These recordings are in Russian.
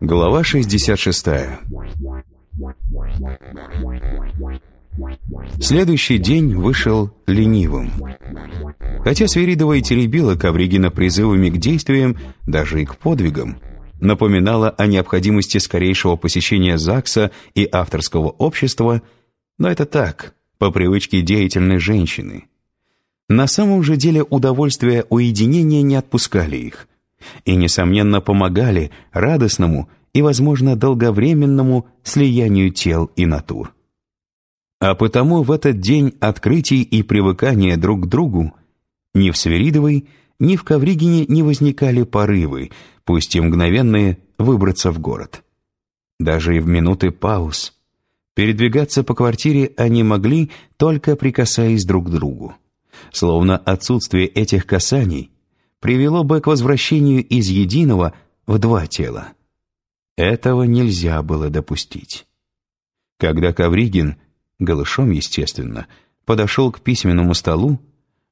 Глава 66 Следующий день вышел ленивым. Хотя Свиридова и теребила Ковригина призывами к действиям, даже и к подвигам, напоминала о необходимости скорейшего посещения ЗАГСа и авторского общества, но это так, по привычке деятельной женщины. На самом же деле удовольствия уединения не отпускали их и, несомненно, помогали радостному и, возможно, долговременному слиянию тел и натур. А потому в этот день открытий и привыкания друг к другу ни в Свиридовой, ни в Ковригине не возникали порывы, пусть и мгновенные, выбраться в город. Даже и в минуты пауз. Передвигаться по квартире они могли, только прикасаясь друг к другу. Словно отсутствие этих касаний привело бы к возвращению из единого в два тела. Этого нельзя было допустить. Когда Ковригин, голышом, естественно, подошел к письменному столу,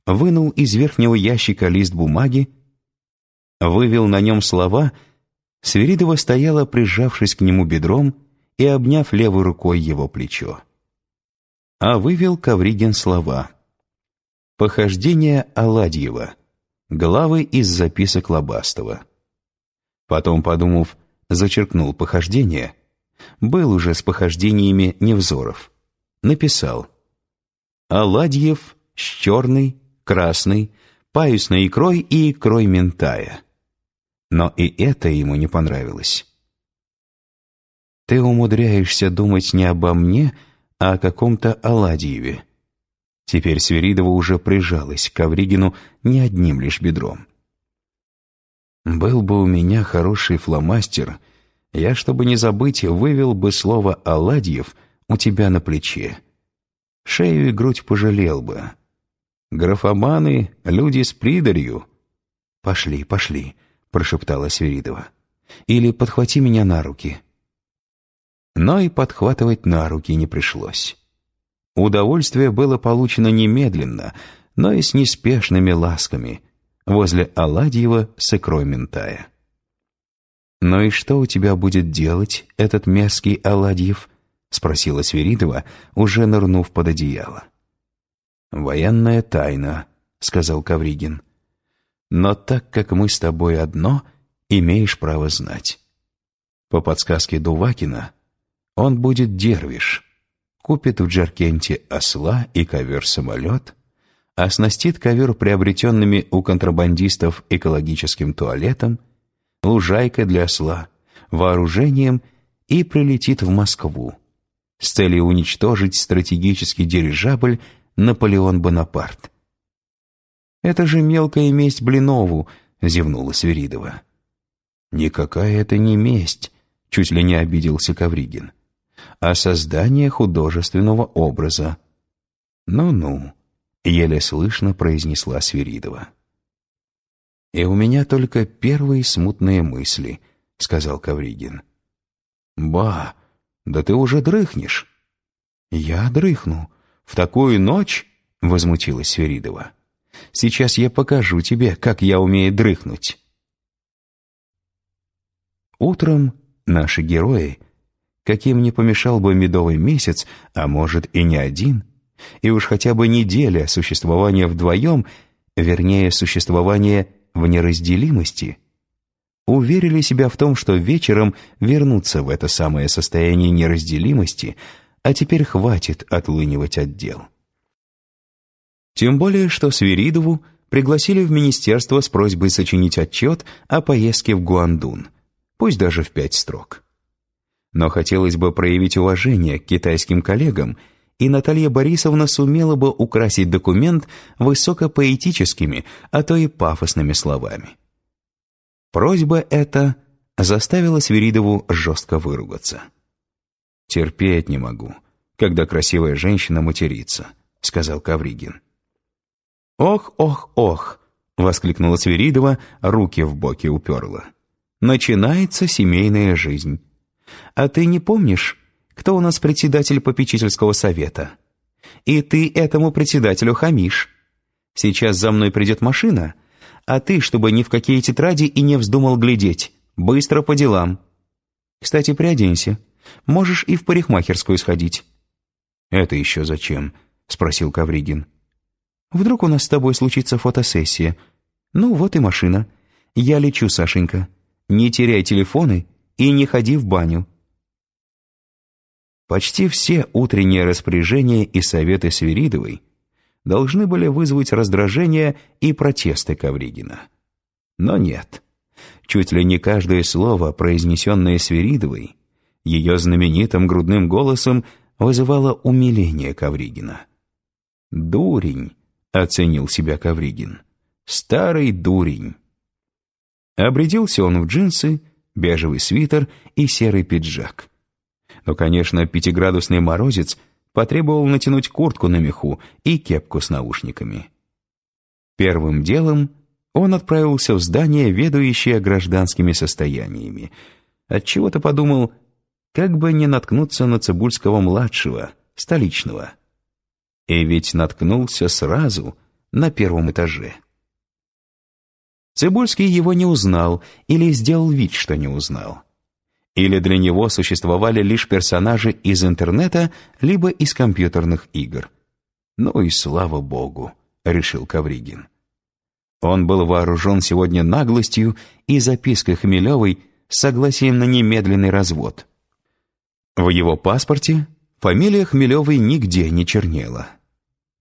вынул из верхнего ящика лист бумаги, вывел на нем слова, Свиридова стояла, прижавшись к нему бедром и обняв левой рукой его плечо. А вывел Ковригин слова «Похождение Аладьева», главы из записок Лобастова. Потом, подумав, зачеркнул похождение, был уже с похождениями Невзоров, написал «Аладьев с черной, красной, паюсной икрой и икрой ментая». Но и это ему не понравилось. «Ты умудряешься думать не обо мне, а о каком-то Аладьеве». Теперь Свиридова уже прижалась к Ковригину не одним лишь бедром. «Был бы у меня хороший фломастер, я, чтобы не забыть, вывел бы слово «Аладьев» у тебя на плече. Шею и грудь пожалел бы. Графоманы — люди с придарью». «Пошли, пошли», — прошептала Свиридова. «Или подхвати меня на руки». Но и подхватывать на руки не пришлось. Удовольствие было получено немедленно, но и с неспешными ласками, возле Аладьева с икрой ментая. «Ну и что у тебя будет делать этот мерзкий Аладьев?» — спросила Свиридова, уже нырнув под одеяло. «Военная тайна», — сказал Кавригин. «Но так как мы с тобой одно, имеешь право знать. По подсказке Дувакина, он будет дервиш, купит в Джаркенте осла и ковер-самолет, оснастит ковер приобретенными у контрабандистов экологическим туалетом, лужайкой для осла, вооружением и прилетит в Москву с целью уничтожить стратегический дирижабль «Наполеон Бонапарт». «Это же мелкая месть Блинову», — зевнула Свиридова. «Никакая это не месть», — чуть ли не обиделся Ковригин а создание художественного образа. «Ну-ну», — еле слышно произнесла Свиридова. «И у меня только первые смутные мысли», — сказал Кавригин. «Ба, да ты уже дрыхнешь». «Я дрыхну. В такую ночь?» — возмутилась Свиридова. «Сейчас я покажу тебе, как я умею дрыхнуть». Утром наши герои каким не помешал бы медовый месяц, а может и не один, и уж хотя бы неделя существования вдвоем, вернее, существования в неразделимости, уверили себя в том, что вечером вернутся в это самое состояние неразделимости, а теперь хватит отлынивать от дел. Тем более, что Свиридову пригласили в министерство с просьбой сочинить отчет о поездке в Гуандун, пусть даже в пять строк. Но хотелось бы проявить уважение к китайским коллегам, и Наталья Борисовна сумела бы украсить документ высокопоэтическими, а то и пафосными словами. Просьба эта заставила Свиридову жестко выругаться. «Терпеть не могу, когда красивая женщина матерится», — сказал Кавригин. «Ох, ох, ох!» — воскликнула Свиридова, руки в боки уперла. «Начинается семейная жизнь». А ты не помнишь, кто у нас председатель попечительского совета. И ты этому председателю хамишь. Сейчас за мной придет машина, а ты, чтобы ни в какие тетради и не вздумал глядеть, быстро по делам. Кстати, приоденься. Можешь и в парикмахерскую сходить». «Это еще зачем?» — спросил Кавригин. «Вдруг у нас с тобой случится фотосессия. Ну, вот и машина. Я лечу, Сашенька. Не теряй телефоны и не ходи в баню». Почти все утренние распоряжения и советы Свиридовой должны были вызвать раздражение и протесты Ковригина. Но нет. Чуть ли не каждое слово, произнесенное Свиридовой, ее знаменитым грудным голосом вызывало умиление Ковригина. «Дурень», — оценил себя Ковригин, — «старый дурень». Обрядился он в джинсы, бежевый свитер и серый пиджак. Но, конечно, пятиградусный морозец потребовал натянуть куртку на меху и кепку с наушниками. Первым делом он отправился в здание, ведущее гражданскими состояниями. Отчего-то подумал, как бы не наткнуться на Цибульского-младшего, столичного. И ведь наткнулся сразу на первом этаже. Цибульский его не узнал или сделал вид, что не узнал. Или для него существовали лишь персонажи из интернета, либо из компьютерных игр. «Ну и слава богу», — решил Кавригин. Он был вооружен сегодня наглостью и запиской Хмелевой с согласием на немедленный развод. В его паспорте фамилия Хмелевой нигде не чернела.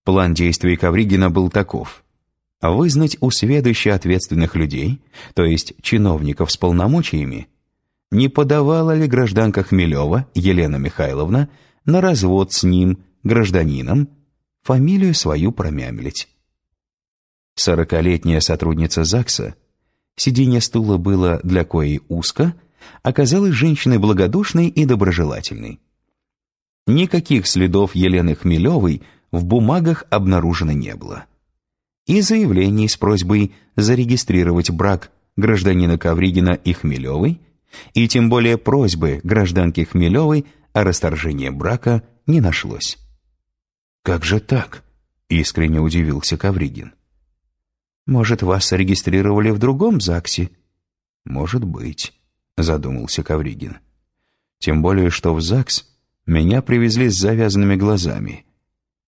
План действий Ковригина был таков. Вызнать у сведущих ответственных людей, то есть чиновников с полномочиями, не подавала ли гражданка Хмелева Елена Михайловна на развод с ним, гражданином, фамилию свою промямлить. Сорокалетняя сотрудница ЗАГСа, сиденье стула было для коей узко, оказалась женщиной благодушной и доброжелательной. Никаких следов Елены Хмелевой в бумагах обнаружено не было. И заявлений с просьбой зарегистрировать брак гражданина Ковригина и Хмелевой, и тем более просьбы гражданки Хмелевой о расторжении брака не нашлось. «Как же так?» — искренне удивился Ковригин. «Может, вас зарегистрировали в другом ЗАГСе?» «Может быть». — задумался Ковригин. «Тем более, что в ЗАГС меня привезли с завязанными глазами,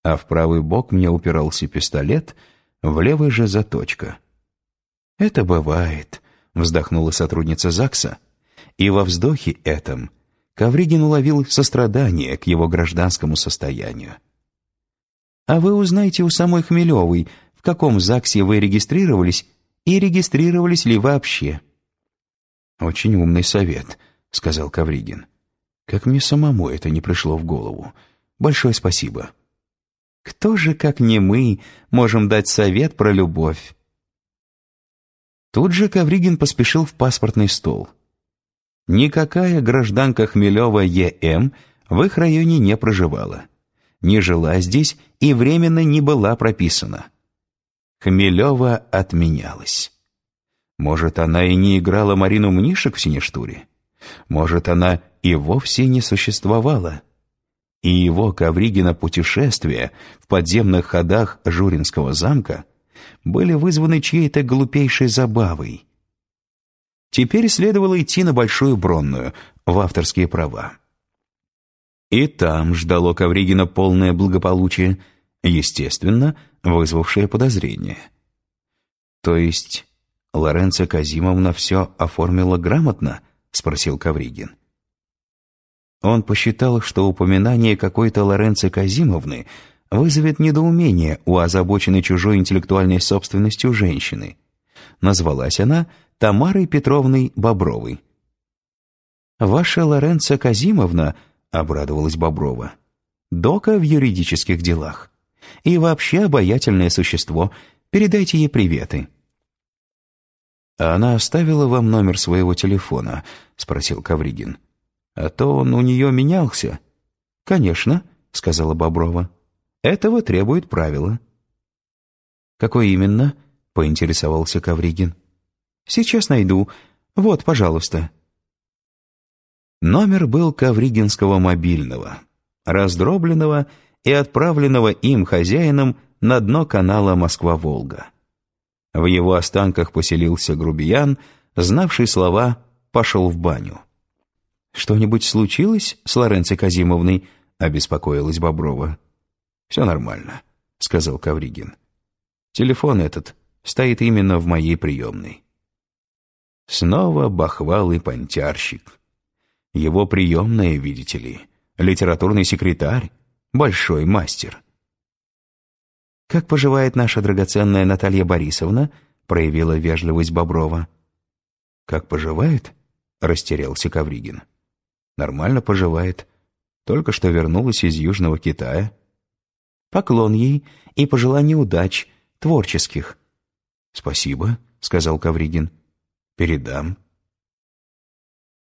а в правый бок мне упирался пистолет, в левый же заточка». «Это бывает», — вздохнула сотрудница ЗАГСа, и во вздохе этом Ковригин уловил сострадание к его гражданскому состоянию. «А вы узнаете у самой Хмелевой, в каком ЗАГСе вы регистрировались и регистрировались ли вообще?» «Очень умный совет», — сказал Кавригин. «Как мне самому это не пришло в голову. Большое спасибо». «Кто же, как не мы, можем дать совет про любовь?» Тут же Кавригин поспешил в паспортный стол. Никакая гражданка Хмелева Е.М. в их районе не проживала. Не жила здесь и временно не была прописана. Хмелева отменялась. Может, она и не играла Марину Мнишек в Синештуре? Может, она и вовсе не существовала? И его Ковригина путешествия в подземных ходах Журинского замка были вызваны чьей-то глупейшей забавой. Теперь следовало идти на Большую Бронную, в авторские права. И там ждало Ковригина полное благополучие, естественно, вызвавшее подозрение. То есть Лоренцо Казимовна все оформила грамотно?» — спросил Кавригин. Он посчитал, что упоминание какой-то Лоренцо Казимовны вызовет недоумение у озабоченной чужой интеллектуальной собственностью женщины. Назвалась она Тамарой Петровной Бобровой. «Ваша Лоренцо Казимовна», — обрадовалась Боброва, — «дока в юридических делах. И вообще обаятельное существо. Передайте ей приветы». «А она оставила вам номер своего телефона?» — спросил Кавригин. «А то он у нее менялся». «Конечно», — сказала Боброва. «Этого требует правило». «Какой именно?» — поинтересовался Кавригин. «Сейчас найду. Вот, пожалуйста». Номер был Ковригинского мобильного, раздробленного и отправленного им хозяином на дно канала Москва-Волга. В его останках поселился грубиян, знавший слова «пошел в баню». «Что-нибудь случилось с Лоренцей Казимовной?» — обеспокоилась Боброва. «Все нормально», — сказал Ковригин. «Телефон этот стоит именно в моей приемной». Снова бахвал и понтярщик. Его приемная, видите ли, литературный секретарь, большой мастер. «Как поживает наша драгоценная Наталья Борисовна?» проявила вежливость Боброва. «Как поживает?» — растерялся Ковригин. «Нормально поживает. Только что вернулась из Южного Китая». «Поклон ей и пожелание удач, творческих». «Спасибо», — сказал Ковригин. «Передам».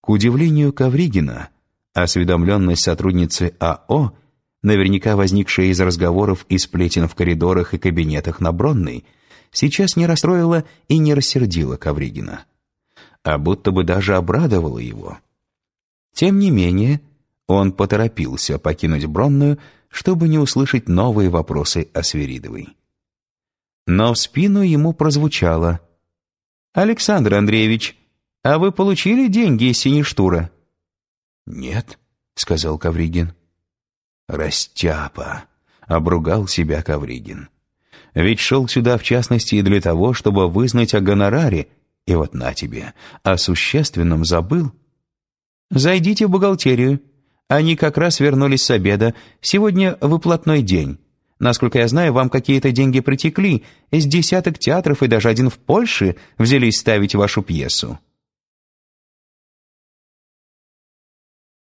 К удивлению Ковригина, осведомленность сотрудницы АО, наверняка возникшая из разговоров и сплетен в коридорах и кабинетах на Бронной, сейчас не расстроила и не рассердила Ковригина, а будто бы даже обрадовала его. Тем не менее, он поторопился покинуть Бронную, чтобы не услышать новые вопросы о Свиридовой. Но в спину ему прозвучало «Александр Андреевич, а вы получили деньги из Сиништура?» «Нет», — сказал Ковригин. «Растяпа», — обругал себя Ковригин. Ведь шел сюда, в частности, и для того, чтобы вызнать о гонораре, и вот на тебе, о существенном забыл. Зайдите в бухгалтерию. Они как раз вернулись с обеда. Сегодня выплатной день. Насколько я знаю, вам какие-то деньги притекли. Из десяток театров и даже один в Польше взялись ставить вашу пьесу.